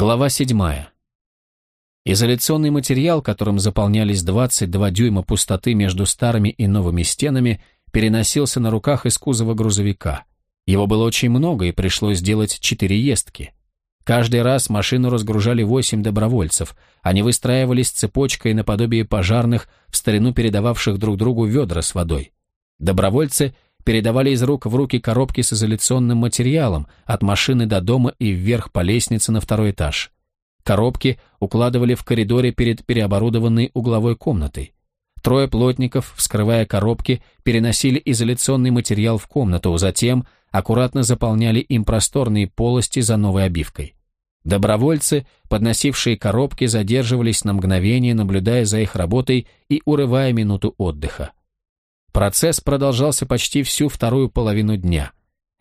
Глава 7. Изоляционный материал, которым заполнялись 22 дюйма пустоты между старыми и новыми стенами, переносился на руках из кузова грузовика. Его было очень много, и пришлось сделать четыре ездки. Каждый раз машину разгружали восемь добровольцев. Они выстраивались цепочкой наподобие пожарных, в старину передававших друг другу ведра с водой. Добровольцы передавали из рук в руки коробки с изоляционным материалом от машины до дома и вверх по лестнице на второй этаж. Коробки укладывали в коридоре перед переоборудованной угловой комнатой. Трое плотников, вскрывая коробки, переносили изоляционный материал в комнату, затем аккуратно заполняли им просторные полости за новой обивкой. Добровольцы, подносившие коробки, задерживались на мгновение, наблюдая за их работой и урывая минуту отдыха. Процесс продолжался почти всю вторую половину дня.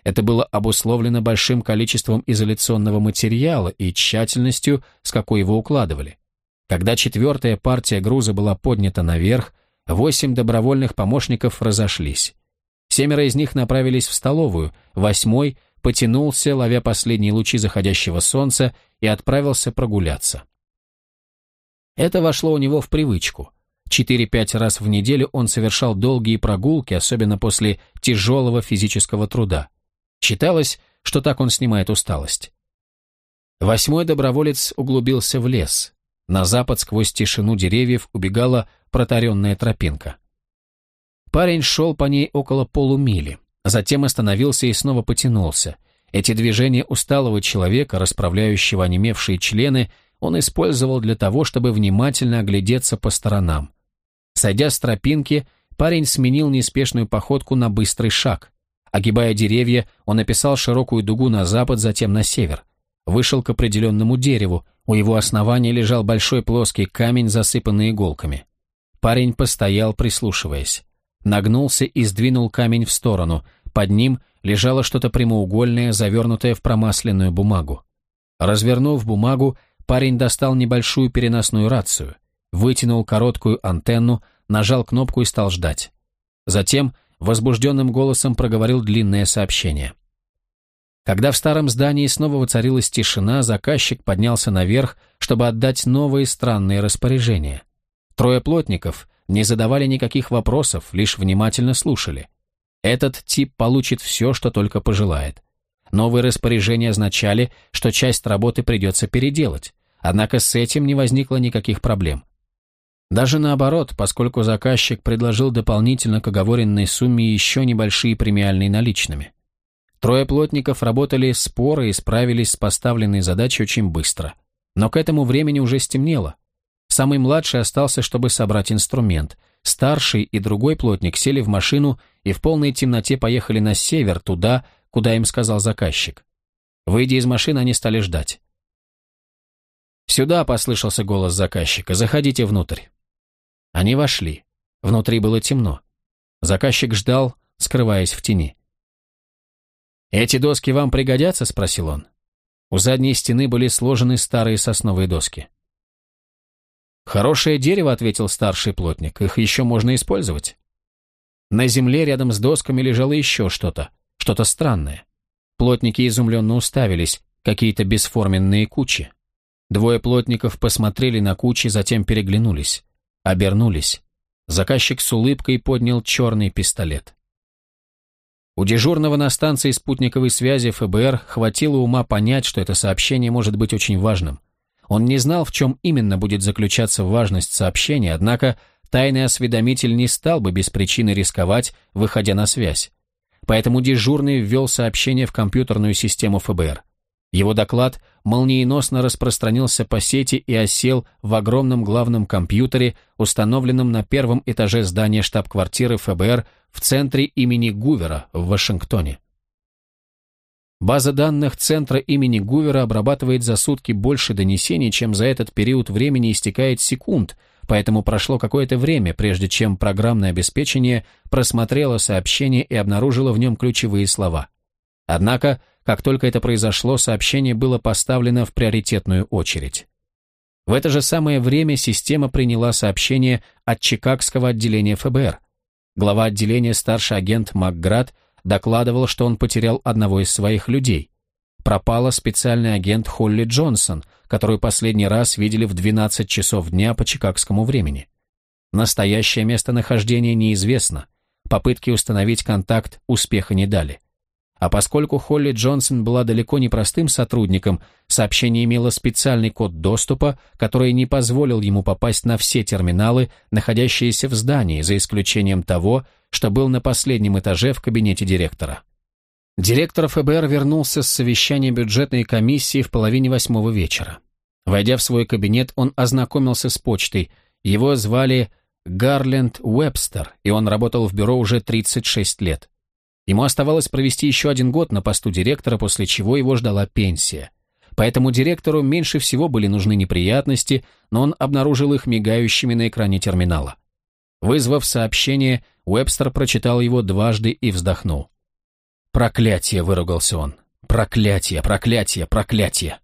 Это было обусловлено большим количеством изоляционного материала и тщательностью, с какой его укладывали. Когда четвертая партия груза была поднята наверх, восемь добровольных помощников разошлись. Семеро из них направились в столовую, восьмой потянулся, ловя последние лучи заходящего солнца, и отправился прогуляться. Это вошло у него в привычку. Четыре-пять раз в неделю он совершал долгие прогулки, особенно после тяжелого физического труда. Считалось, что так он снимает усталость. Восьмой доброволец углубился в лес. На запад сквозь тишину деревьев убегала протаренная тропинка. Парень шел по ней около полумили, затем остановился и снова потянулся. Эти движения усталого человека, расправляющего онемевшие члены, он использовал для того, чтобы внимательно оглядеться по сторонам. Сойдя с тропинки, парень сменил неспешную походку на быстрый шаг. Огибая деревья, он описал широкую дугу на запад, затем на север. Вышел к определенному дереву, у его основания лежал большой плоский камень, засыпанный иголками. Парень постоял, прислушиваясь. Нагнулся и сдвинул камень в сторону. Под ним лежало что-то прямоугольное, завернутое в промасленную бумагу. Развернув бумагу, парень достал небольшую переносную рацию — вытянул короткую антенну, нажал кнопку и стал ждать. Затем возбужденным голосом проговорил длинное сообщение. Когда в старом здании снова воцарилась тишина, заказчик поднялся наверх, чтобы отдать новые странные распоряжения. Трое плотников не задавали никаких вопросов, лишь внимательно слушали. Этот тип получит все, что только пожелает. Новые распоряжения означали, что часть работы придется переделать, однако с этим не возникло никаких проблем. Даже наоборот, поскольку заказчик предложил дополнительно к оговоренной сумме еще небольшие премиальные наличными. Трое плотников работали споры и справились с поставленной задачей очень быстро. Но к этому времени уже стемнело. Самый младший остался, чтобы собрать инструмент. Старший и другой плотник сели в машину и в полной темноте поехали на север, туда, куда им сказал заказчик. Выйдя из машины, они стали ждать. «Сюда!» — послышался голос заказчика. «Заходите внутрь». Они вошли. Внутри было темно. Заказчик ждал, скрываясь в тени. «Эти доски вам пригодятся?» – спросил он. У задней стены были сложены старые сосновые доски. «Хорошее дерево», – ответил старший плотник, – «их еще можно использовать». На земле рядом с досками лежало еще что-то, что-то странное. Плотники изумленно уставились, какие-то бесформенные кучи. Двое плотников посмотрели на кучи, затем переглянулись обернулись. Заказчик с улыбкой поднял черный пистолет. У дежурного на станции спутниковой связи ФБР хватило ума понять, что это сообщение может быть очень важным. Он не знал, в чем именно будет заключаться важность сообщения, однако тайный осведомитель не стал бы без причины рисковать, выходя на связь. Поэтому дежурный ввел сообщение в компьютерную систему ФБР. Его доклад молниеносно распространился по сети и осел в огромном главном компьютере, установленном на первом этаже здания штаб-квартиры ФБР в центре имени Гувера в Вашингтоне. База данных центра имени Гувера обрабатывает за сутки больше донесений, чем за этот период времени истекает секунд, поэтому прошло какое-то время, прежде чем программное обеспечение просмотрело сообщение и обнаружило в нем ключевые слова. Однако, как только это произошло, сообщение было поставлено в приоритетную очередь. В это же самое время система приняла сообщение от Чикагского отделения ФБР. Глава отделения старший агент Макград докладывал, что он потерял одного из своих людей. Пропала специальный агент Холли Джонсон, которую последний раз видели в 12 часов дня по чикагскому времени. Настоящее местонахождение неизвестно, попытки установить контакт успеха не дали. А поскольку Холли Джонсон была далеко не простым сотрудником, сообщение имело специальный код доступа, который не позволил ему попасть на все терминалы, находящиеся в здании, за исключением того, что был на последнем этаже в кабинете директора. Директор ФБР вернулся с совещания бюджетной комиссии в половине восьмого вечера. Войдя в свой кабинет, он ознакомился с почтой. Его звали Гарленд Уэбстер, и он работал в бюро уже 36 лет. Ему оставалось провести еще один год на посту директора, после чего его ждала пенсия. Поэтому директору меньше всего были нужны неприятности, но он обнаружил их мигающими на экране терминала. Вызвав сообщение, Уэбстер прочитал его дважды и вздохнул. «Проклятие!» — выругался он. «Проклятие! Проклятие! Проклятие!»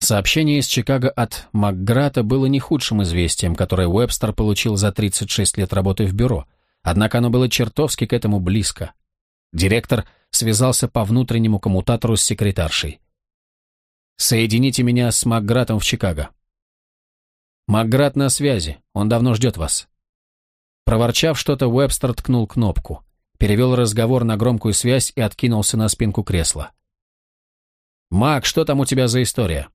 Сообщение из Чикаго от Макграта было не худшим известием, которое Уэбстер получил за 36 лет работы в бюро, однако оно было чертовски к этому близко. Директор связался по внутреннему коммутатору с секретаршей. «Соедините меня с Макгратом в Чикаго». «Макграт на связи, он давно ждет вас». Проворчав что-то, Уэбстер ткнул кнопку, перевел разговор на громкую связь и откинулся на спинку кресла. «Мак, что там у тебя за история?»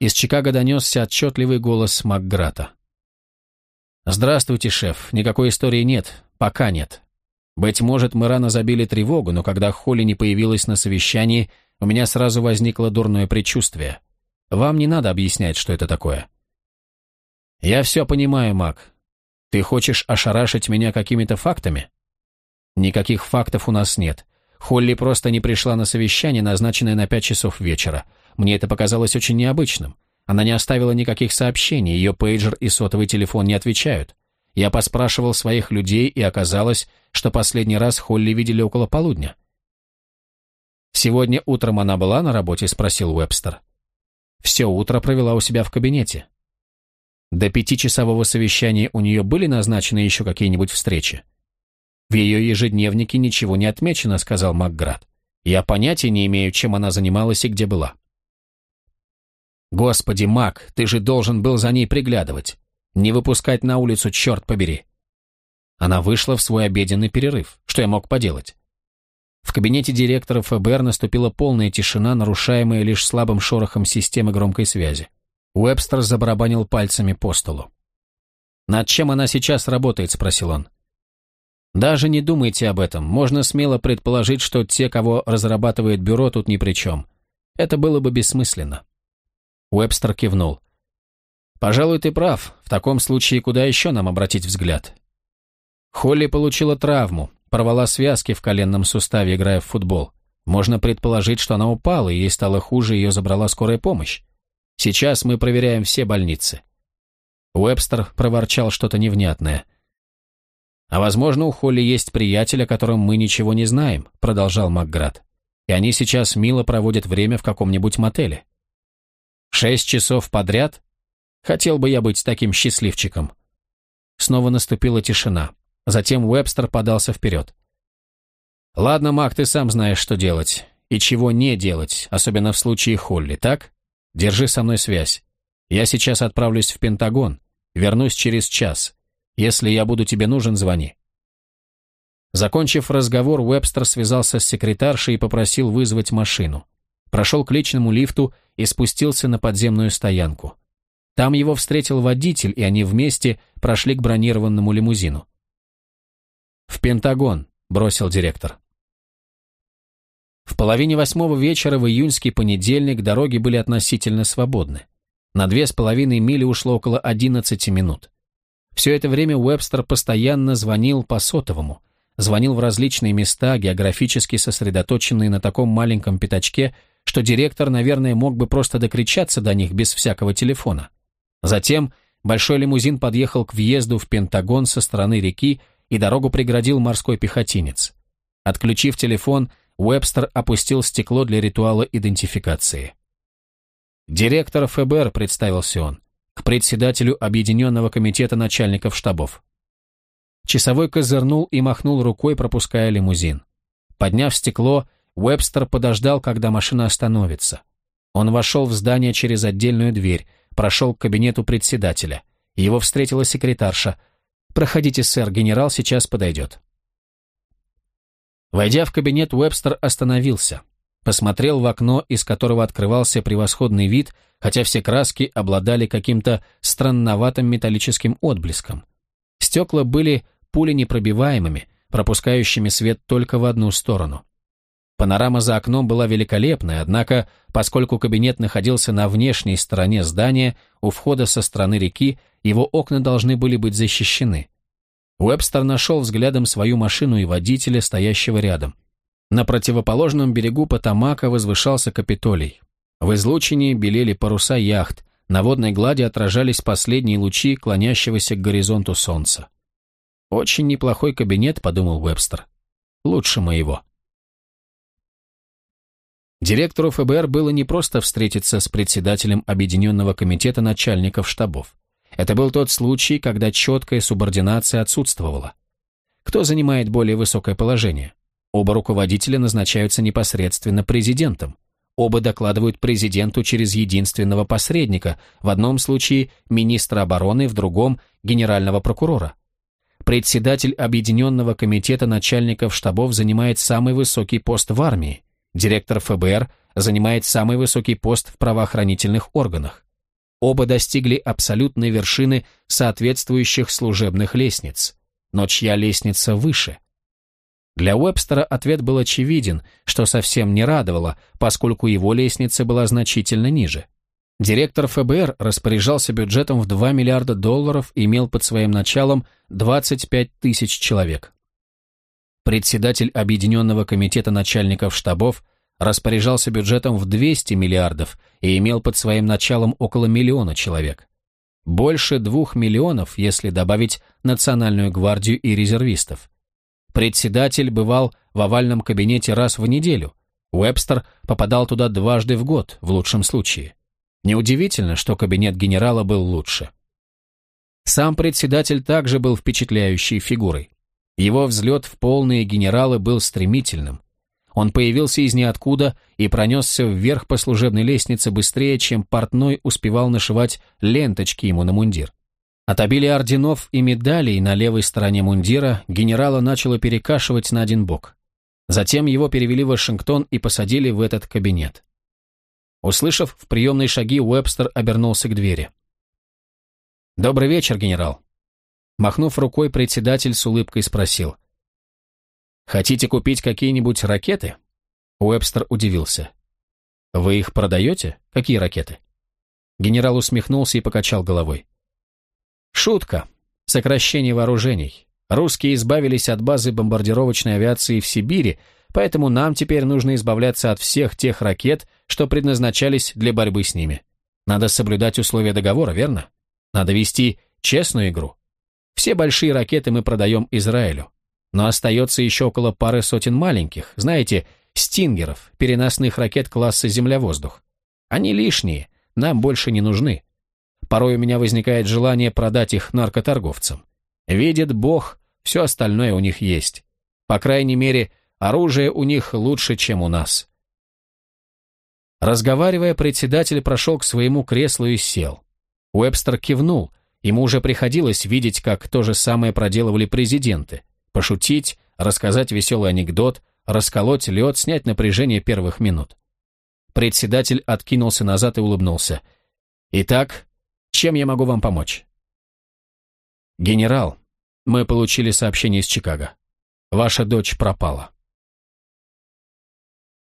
Из Чикаго донесся отчетливый голос Макграта. «Здравствуйте, шеф. Никакой истории нет. Пока нет. Быть может, мы рано забили тревогу, но когда Холли не появилась на совещании, у меня сразу возникло дурное предчувствие. Вам не надо объяснять, что это такое. Я все понимаю, Мак. Ты хочешь ошарашить меня какими-то фактами? Никаких фактов у нас нет. Холли просто не пришла на совещание, назначенное на пять часов вечера. Мне это показалось очень необычным. Она не оставила никаких сообщений, ее пейджер и сотовый телефон не отвечают. Я поспрашивал своих людей, и оказалось, что последний раз Холли видели около полудня. «Сегодня утром она была на работе?» – спросил Уэбстер. «Все утро провела у себя в кабинете». До пятичасового совещания у нее были назначены еще какие-нибудь встречи? В ее ежедневнике ничего не отмечено, сказал Макград. Я понятия не имею, чем она занималась и где была. Господи, Мак, ты же должен был за ней приглядывать. Не выпускать на улицу, черт побери. Она вышла в свой обеденный перерыв. Что я мог поделать? В кабинете директора ФБР наступила полная тишина, нарушаемая лишь слабым шорохом системы громкой связи. Уэбстер забарабанил пальцами по столу. «Над чем она сейчас работает?» – спросил он. «Даже не думайте об этом. Можно смело предположить, что те, кого разрабатывает бюро, тут ни при чем. Это было бы бессмысленно». Уэбстер кивнул. «Пожалуй, ты прав. В таком случае куда еще нам обратить взгляд?» Холли получила травму, порвала связки в коленном суставе, играя в футбол. Можно предположить, что она упала, и ей стало хуже, ее забрала скорая помощь. Сейчас мы проверяем все больницы. Уэбстер проворчал что-то невнятное. «А возможно, у Холли есть приятель, о котором мы ничего не знаем», продолжал Макград. «И они сейчас мило проводят время в каком-нибудь мотеле». «Шесть часов подряд? Хотел бы я быть таким счастливчиком. Снова наступила тишина. Затем Уэбстер подался вперед. «Ладно, Мак, ты сам знаешь, что делать. И чего не делать, особенно в случае Холли, так? Держи со мной связь. Я сейчас отправлюсь в Пентагон. Вернусь через час. Если я буду тебе нужен, звони». Закончив разговор, Уэбстер связался с секретаршей и попросил вызвать машину. Прошел к личному лифту и спустился на подземную стоянку. Там его встретил водитель, и они вместе прошли к бронированному лимузину. «В Пентагон», — бросил директор. В половине восьмого вечера в июньский понедельник дороги были относительно свободны. На две с половиной мили ушло около одиннадцати минут. Все это время Уэбстер постоянно звонил по сотовому, звонил в различные места, географически сосредоточенные на таком маленьком пятачке, что директор, наверное, мог бы просто докричаться до них без всякого телефона. Затем большой лимузин подъехал к въезду в Пентагон со стороны реки, и дорогу преградил морской пехотинец. Отключив телефон, Уэбстер опустил стекло для ритуала идентификации. «Директор ФБР», — представился он, к председателю Объединенного комитета начальников штабов. Часовой козырнул и махнул рукой, пропуская лимузин. Подняв стекло, Уэбстер подождал, когда машина остановится. Он вошел в здание через отдельную дверь, прошел к кабинету председателя. Его встретила секретарша. «Проходите, сэр, генерал сейчас подойдет». Войдя в кабинет, Уэбстер остановился. Посмотрел в окно, из которого открывался превосходный вид, хотя все краски обладали каким-то странноватым металлическим отблеском. Стекла были пуленепробиваемыми, пропускающими свет только в одну сторону. Панорама за окном была великолепная, однако, поскольку кабинет находился на внешней стороне здания, у входа со стороны реки, его окна должны были быть защищены. Уэбстер нашел взглядом свою машину и водителя, стоящего рядом. На противоположном берегу Потамака возвышался Капитолий. В излучине белели паруса яхт, на водной глади отражались последние лучи клонящегося к горизонту солнца. «Очень неплохой кабинет», — подумал Уэбстер. «Лучше моего». Директору ФБР было не просто встретиться с председателем Объединенного комитета начальников штабов. Это был тот случай, когда четкая субординация отсутствовала. Кто занимает более высокое положение? Оба руководителя назначаются непосредственно президентом. Оба докладывают президенту через единственного посредника, в одном случае министра обороны, в другом – генерального прокурора. Председатель Объединенного комитета начальников штабов занимает самый высокий пост в армии. Директор ФБР занимает самый высокий пост в правоохранительных органах. Оба достигли абсолютной вершины соответствующих служебных лестниц. Но чья лестница выше? Для Уэбстера ответ был очевиден, что совсем не радовало, поскольку его лестница была значительно ниже. Директор ФБР распоряжался бюджетом в 2 миллиарда долларов и имел под своим началом 25 тысяч человек. Председатель Объединенного комитета начальников штабов распоряжался бюджетом в 200 миллиардов и имел под своим началом около миллиона человек. Больше двух миллионов, если добавить Национальную гвардию и резервистов. Председатель бывал в овальном кабинете раз в неделю. Уэбстер попадал туда дважды в год, в лучшем случае. Неудивительно, что кабинет генерала был лучше. Сам председатель также был впечатляющей фигурой. Его взлет в полные генералы был стремительным. Он появился из ниоткуда и пронесся вверх по служебной лестнице быстрее, чем портной успевал нашивать ленточки ему на мундир. От обилия орденов и медалей на левой стороне мундира генерала начало перекашивать на один бок. Затем его перевели в Вашингтон и посадили в этот кабинет. Услышав в приемной шаги, Уэбстер обернулся к двери. «Добрый вечер, генерал». Махнув рукой, председатель с улыбкой спросил. «Хотите купить какие-нибудь ракеты?» Уэбстер удивился. «Вы их продаете? Какие ракеты?» Генерал усмехнулся и покачал головой. «Шутка. Сокращение вооружений. Русские избавились от базы бомбардировочной авиации в Сибири, поэтому нам теперь нужно избавляться от всех тех ракет, что предназначались для борьбы с ними. Надо соблюдать условия договора, верно? Надо вести честную игру. Все большие ракеты мы продаем Израилю. Но остается еще около пары сотен маленьких, знаете, стингеров, переносных ракет класса «Земля-воздух». Они лишние, нам больше не нужны. Порой у меня возникает желание продать их наркоторговцам. Видит Бог, все остальное у них есть. По крайней мере, оружие у них лучше, чем у нас. Разговаривая, председатель прошел к своему креслу и сел. Уэбстер кивнул, ему уже приходилось видеть, как то же самое проделывали президенты пошутить, рассказать веселый анекдот, расколоть лед, снять напряжение первых минут. Председатель откинулся назад и улыбнулся. «Итак, чем я могу вам помочь?» «Генерал, мы получили сообщение из Чикаго. Ваша дочь пропала».